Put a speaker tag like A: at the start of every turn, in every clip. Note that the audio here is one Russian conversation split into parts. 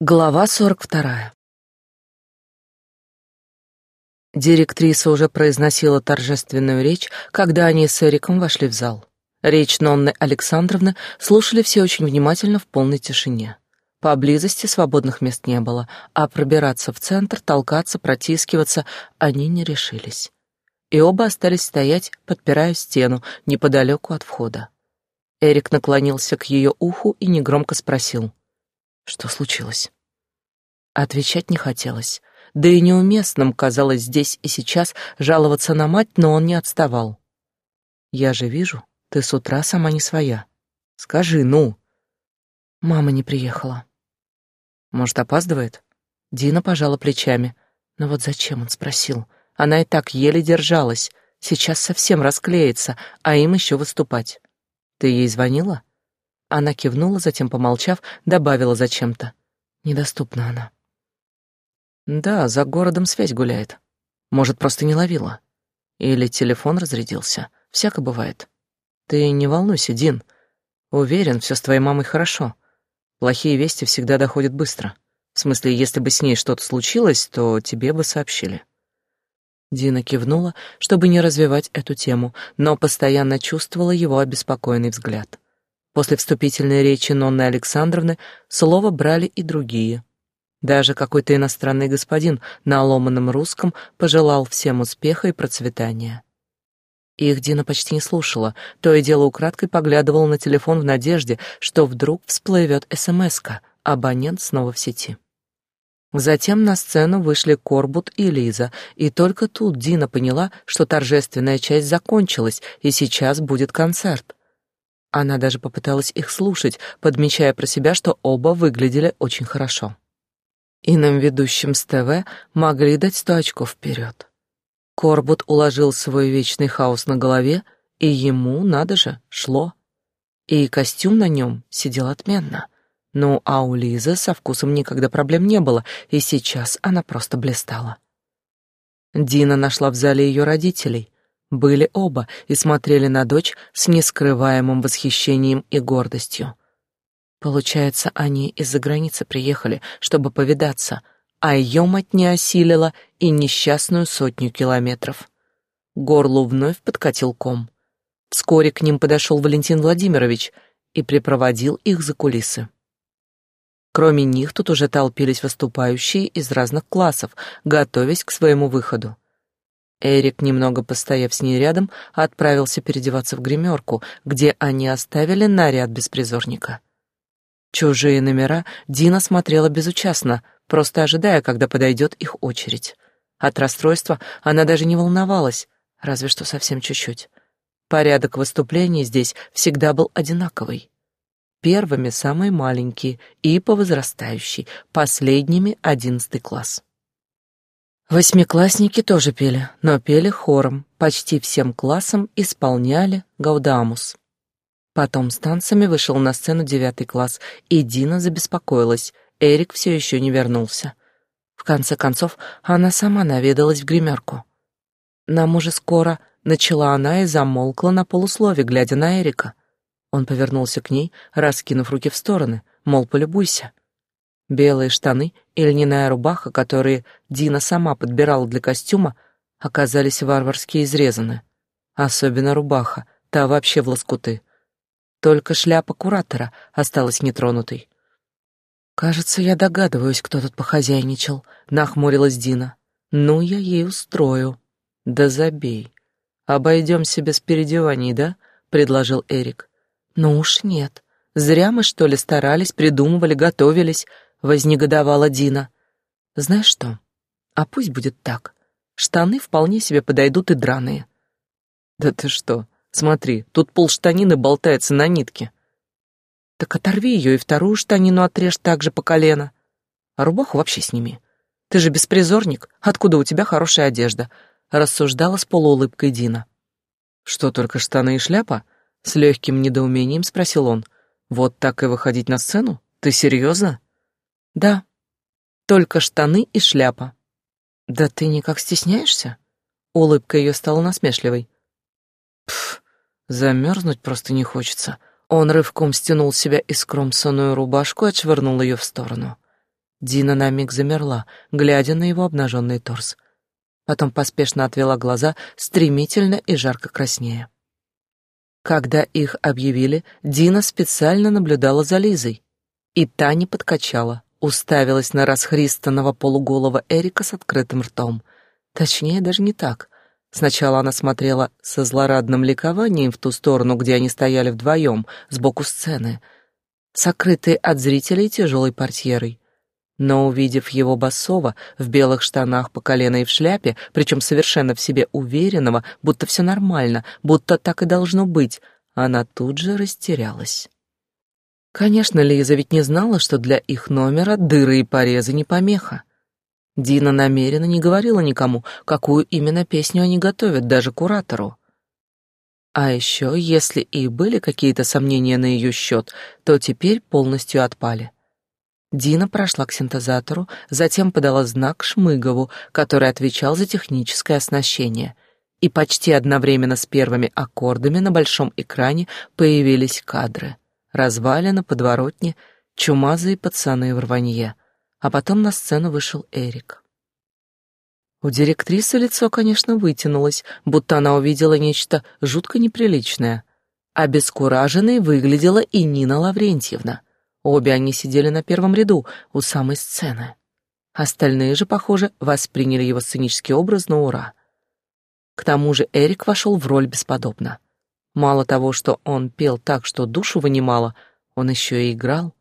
A: Глава сорок вторая. Директриса уже произносила торжественную речь, когда они с Эриком вошли в зал. Речь Нонны Александровны слушали все очень внимательно в полной тишине. Поблизости свободных мест не было, а пробираться в центр, толкаться, протискиваться они не решились. И оба остались стоять, подпирая стену, неподалеку от входа. Эрик наклонился к ее уху и негромко спросил — что случилось? Отвечать не хотелось. Да и неуместным казалось здесь и сейчас жаловаться на мать, но он не отставал. «Я же вижу, ты с утра сама не своя. Скажи, ну!» Мама не приехала. Может, опаздывает? Дина пожала плечами. Но вот зачем он спросил? Она и так еле держалась. Сейчас совсем расклеится, а им еще выступать. Ты ей звонила? Она кивнула, затем, помолчав, добавила зачем-то. Недоступна она. Да, за городом связь гуляет. Может, просто не ловила. Или телефон разрядился. Всяко бывает. Ты не волнуйся, Дин. Уверен, все с твоей мамой хорошо. Плохие вести всегда доходят быстро. В смысле, если бы с ней что-то случилось, то тебе бы сообщили. Дина кивнула, чтобы не развивать эту тему, но постоянно чувствовала его обеспокоенный взгляд. После вступительной речи Нонны Александровны слово брали и другие. Даже какой-то иностранный господин на ломаном русском пожелал всем успеха и процветания. Их Дина почти не слушала, то и дело украдкой поглядывала на телефон в надежде, что вдруг всплывет СМС-ка, абонент снова в сети. Затем на сцену вышли Корбут и Лиза, и только тут Дина поняла, что торжественная часть закончилась, и сейчас будет концерт. Она даже попыталась их слушать, подмечая про себя, что оба выглядели очень хорошо. Иным ведущим с ТВ могли дать сто очков вперед. Корбут уложил свой вечный хаос на голове, и ему, надо же, шло. И костюм на нем сидел отменно. Ну, а у Лизы со вкусом никогда проблем не было, и сейчас она просто блистала. Дина нашла в зале ее родителей — были оба и смотрели на дочь с нескрываемым восхищением и гордостью. Получается, они из-за границы приехали, чтобы повидаться, а ее мать не осилила и несчастную сотню километров. Горлу вновь подкатил ком. Вскоре к ним подошел Валентин Владимирович и припроводил их за кулисы. Кроме них тут уже толпились выступающие из разных классов, готовясь к своему выходу. Эрик, немного постояв с ней рядом, отправился переодеваться в гримерку, где они оставили наряд беспризорника. Чужие номера Дина смотрела безучастно, просто ожидая, когда подойдет их очередь. От расстройства она даже не волновалась, разве что совсем чуть-чуть. Порядок выступлений здесь всегда был одинаковый. Первыми самые маленькие и по возрастающей, последними одиннадцатый класс. Восьмиклассники тоже пели, но пели хором, почти всем классом исполняли «Гаудамус». Потом с танцами вышел на сцену девятый класс, и Дина забеспокоилась, Эрик все еще не вернулся. В конце концов, она сама наведалась в гримерку. «Нам уже скоро», — начала она и замолкла на полуслове, глядя на Эрика. Он повернулся к ней, раскинув руки в стороны, мол, полюбуйся. Белые штаны и льняная рубаха, которые Дина сама подбирала для костюма, оказались варварски изрезаны. Особенно рубаха, та вообще в лоскуты. Только шляпа куратора осталась нетронутой. «Кажется, я догадываюсь, кто тут похозяйничал», — нахмурилась Дина. «Ну, я ей устрою». «Да забей. Обойдемся без переодеваний, да?» — предложил Эрик. «Ну уж нет. Зря мы, что ли, старались, придумывали, готовились», — вознегодовала Дина. «Знаешь что? А пусть будет так. Штаны вполне себе подойдут и драные». «Да ты что? Смотри, тут полштанины болтается на нитке». «Так оторви ее и вторую штанину отрежь так же по колено. А рубаху вообще сними. Ты же беспризорник, откуда у тебя хорошая одежда?» — рассуждала с полуулыбкой Дина. «Что, только штаны и шляпа?» — с легким недоумением спросил он. «Вот так и выходить на сцену? Ты серьезно?» Да, только штаны и шляпа. Да ты никак стесняешься? Улыбка ее стала насмешливой. Пф, замерзнуть просто не хочется. Он рывком стянул с себя искромсанную рубашку и отшвырнул ее в сторону. Дина на миг замерла, глядя на его обнаженный торс. Потом поспешно отвела глаза, стремительно и жарко краснея. Когда их объявили, Дина специально наблюдала за Лизой, и та не подкачала, уставилась на расхристанного полуголого Эрика с открытым ртом. Точнее, даже не так. Сначала она смотрела со злорадным ликованием в ту сторону, где они стояли вдвоем, сбоку сцены, сокрытые от зрителей тяжелой портьерой. Но, увидев его басова в белых штанах по колено и в шляпе, причем совершенно в себе уверенного, будто все нормально, будто так и должно быть, она тут же растерялась. Конечно, Лиза ведь не знала, что для их номера дыры и порезы не помеха. Дина намеренно не говорила никому, какую именно песню они готовят, даже куратору. А еще, если и были какие-то сомнения на ее счет, то теперь полностью отпали. Дина прошла к синтезатору, затем подала знак Шмыгову, который отвечал за техническое оснащение. И почти одновременно с первыми аккордами на большом экране появились кадры. Развалина, подворотни, чумазые пацаны в рванье — а потом на сцену вышел Эрик. У директрисы лицо, конечно, вытянулось, будто она увидела нечто жутко неприличное. Обескураженной выглядела и Нина Лаврентьевна. Обе они сидели на первом ряду, у самой сцены. Остальные же, похоже, восприняли его сценический образ на ура. К тому же Эрик вошел в роль бесподобно. Мало того, что он пел так, что душу вынимало, он еще и играл.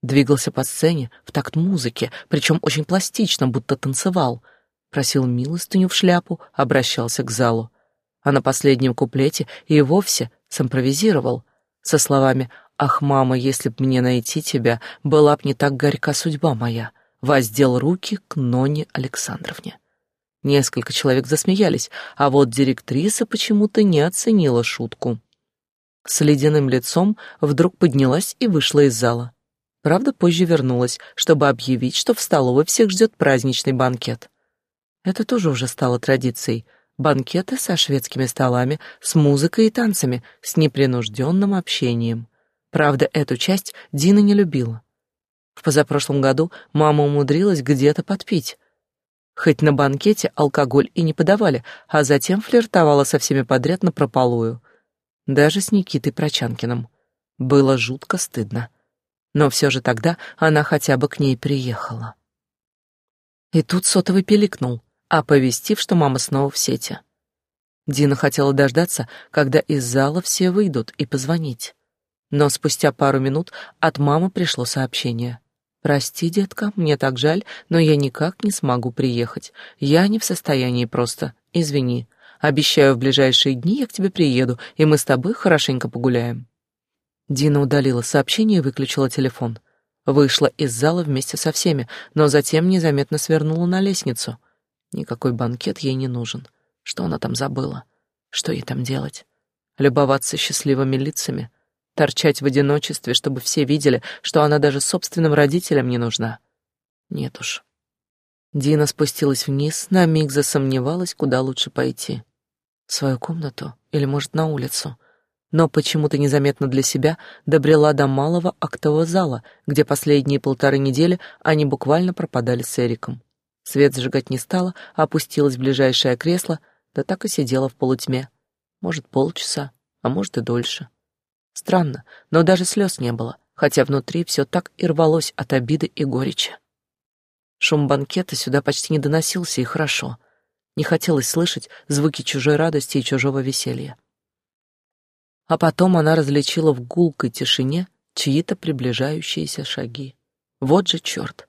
A: Двигался по сцене в такт музыки, причем очень пластично, будто танцевал. Просил милостыню в шляпу, обращался к залу. А на последнем куплете и вовсе симпровизировал со словами «Ах, мама, если б мне найти тебя, была б не так горька судьба моя», воздел руки к Ноне Александровне. Несколько человек засмеялись, а вот директриса почему-то не оценила шутку. С ледяным лицом вдруг поднялась и вышла из зала. Правда, позже вернулась, чтобы объявить, что в столовой всех ждет праздничный банкет. Это тоже уже стало традицией. Банкеты со шведскими столами, с музыкой и танцами, с непринужденным общением. Правда, эту часть Дина не любила. В позапрошлом году мама умудрилась где-то подпить. Хоть на банкете алкоголь и не подавали, а затем флиртовала со всеми подряд на прополую. Даже с Никитой Прочанкиным. Было жутко стыдно но все же тогда она хотя бы к ней приехала. И тут сотовый пиликнул, оповестив, что мама снова в сети. Дина хотела дождаться, когда из зала все выйдут, и позвонить. Но спустя пару минут от мамы пришло сообщение. «Прости, детка, мне так жаль, но я никак не смогу приехать. Я не в состоянии просто. Извини. Обещаю, в ближайшие дни я к тебе приеду, и мы с тобой хорошенько погуляем». Дина удалила сообщение и выключила телефон. Вышла из зала вместе со всеми, но затем незаметно свернула на лестницу. Никакой банкет ей не нужен. Что она там забыла? Что ей там делать? Любоваться счастливыми лицами? Торчать в одиночестве, чтобы все видели, что она даже собственным родителям не нужна? Нет уж. Дина спустилась вниз, на миг засомневалась, куда лучше пойти. В свою комнату или, может, на улицу — но почему-то незаметно для себя добрела до малого актового зала, где последние полторы недели они буквально пропадали с Эриком. Свет зажигать не стала, опустилась в ближайшее кресло, да так и сидела в полутьме. Может, полчаса, а может и дольше. Странно, но даже слез не было, хотя внутри все так и рвалось от обиды и горечи. Шум банкета сюда почти не доносился, и хорошо. Не хотелось слышать звуки чужой радости и чужого веселья а потом она различила в гулкой тишине чьи-то приближающиеся шаги. Вот же черт!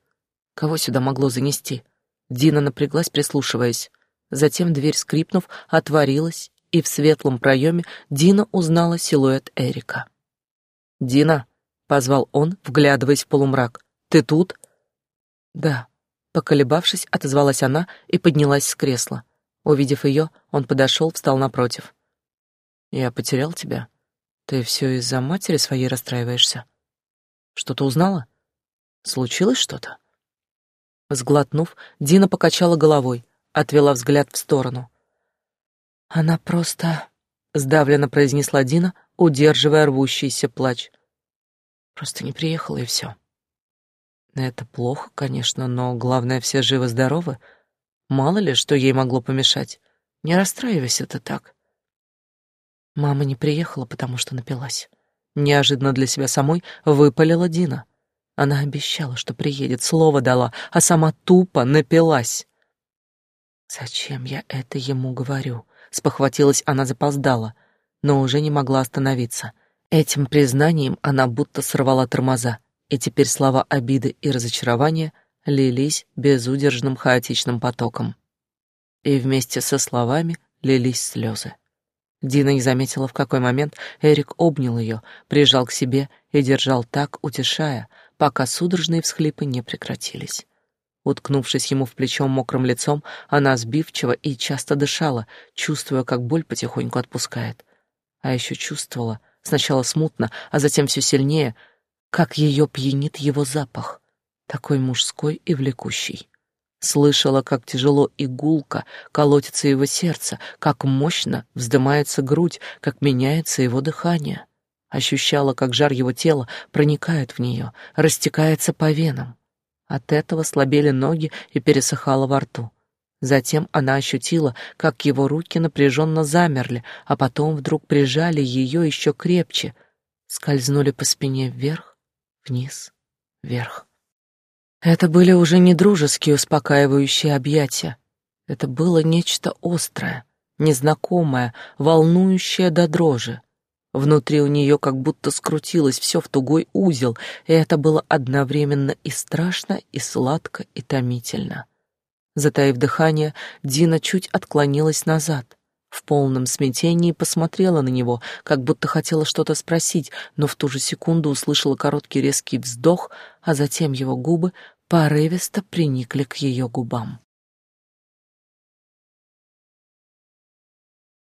A: Кого сюда могло занести? Дина напряглась, прислушиваясь. Затем дверь, скрипнув, отворилась, и в светлом проеме Дина узнала силуэт Эрика. «Дина!» — позвал он, вглядываясь в полумрак. «Ты тут?» «Да». Поколебавшись, отозвалась она и поднялась с кресла. Увидев ее, он подошел, встал напротив. Я потерял тебя. Ты все из-за матери своей расстраиваешься. Что-то узнала? Случилось что-то? Сглотнув, Дина покачала головой, отвела взгляд в сторону. Она просто... Сдавленно произнесла Дина, удерживая рвущийся плач. Просто не приехала, и все. Это плохо, конечно, но главное, все живы-здоровы. Мало ли, что ей могло помешать. Не расстраивайся ты так. Мама не приехала, потому что напилась. Неожиданно для себя самой выпалила Дина. Она обещала, что приедет, слово дала, а сама тупо напилась. Зачем я это ему говорю? Спохватилась она запоздала, но уже не могла остановиться. Этим признанием она будто сорвала тормоза и теперь слова обиды и разочарования лились безудержным хаотичным потоком. И вместе со словами лились слезы. Дина не заметила, в какой момент Эрик обнял ее, прижал к себе и держал так, утешая, пока судорожные всхлипы не прекратились. Уткнувшись ему в плечо мокрым лицом, она сбивчиво и часто дышала, чувствуя, как боль потихоньку отпускает. А еще чувствовала, сначала смутно, а затем все сильнее, как ее пьянит его запах, такой мужской и влекущий. Слышала, как тяжело и колотится его сердце, как мощно вздымается грудь, как меняется его дыхание. Ощущала, как жар его тела проникает в нее, растекается по венам. От этого слабели ноги и пересыхало во рту. Затем она ощутила, как его руки напряженно замерли, а потом вдруг прижали ее еще крепче, скользнули по спине вверх, вниз, вверх. Это были уже не дружеские успокаивающие объятия. Это было нечто острое, незнакомое, волнующее до дрожи. Внутри у нее как будто скрутилось все в тугой узел, и это было одновременно и страшно, и сладко, и томительно. Затаив дыхание, Дина чуть отклонилась назад. В полном смятении посмотрела на него, как будто хотела что-то спросить, но в ту же секунду услышала короткий резкий вздох, а затем его губы порывисто приникли к ее губам.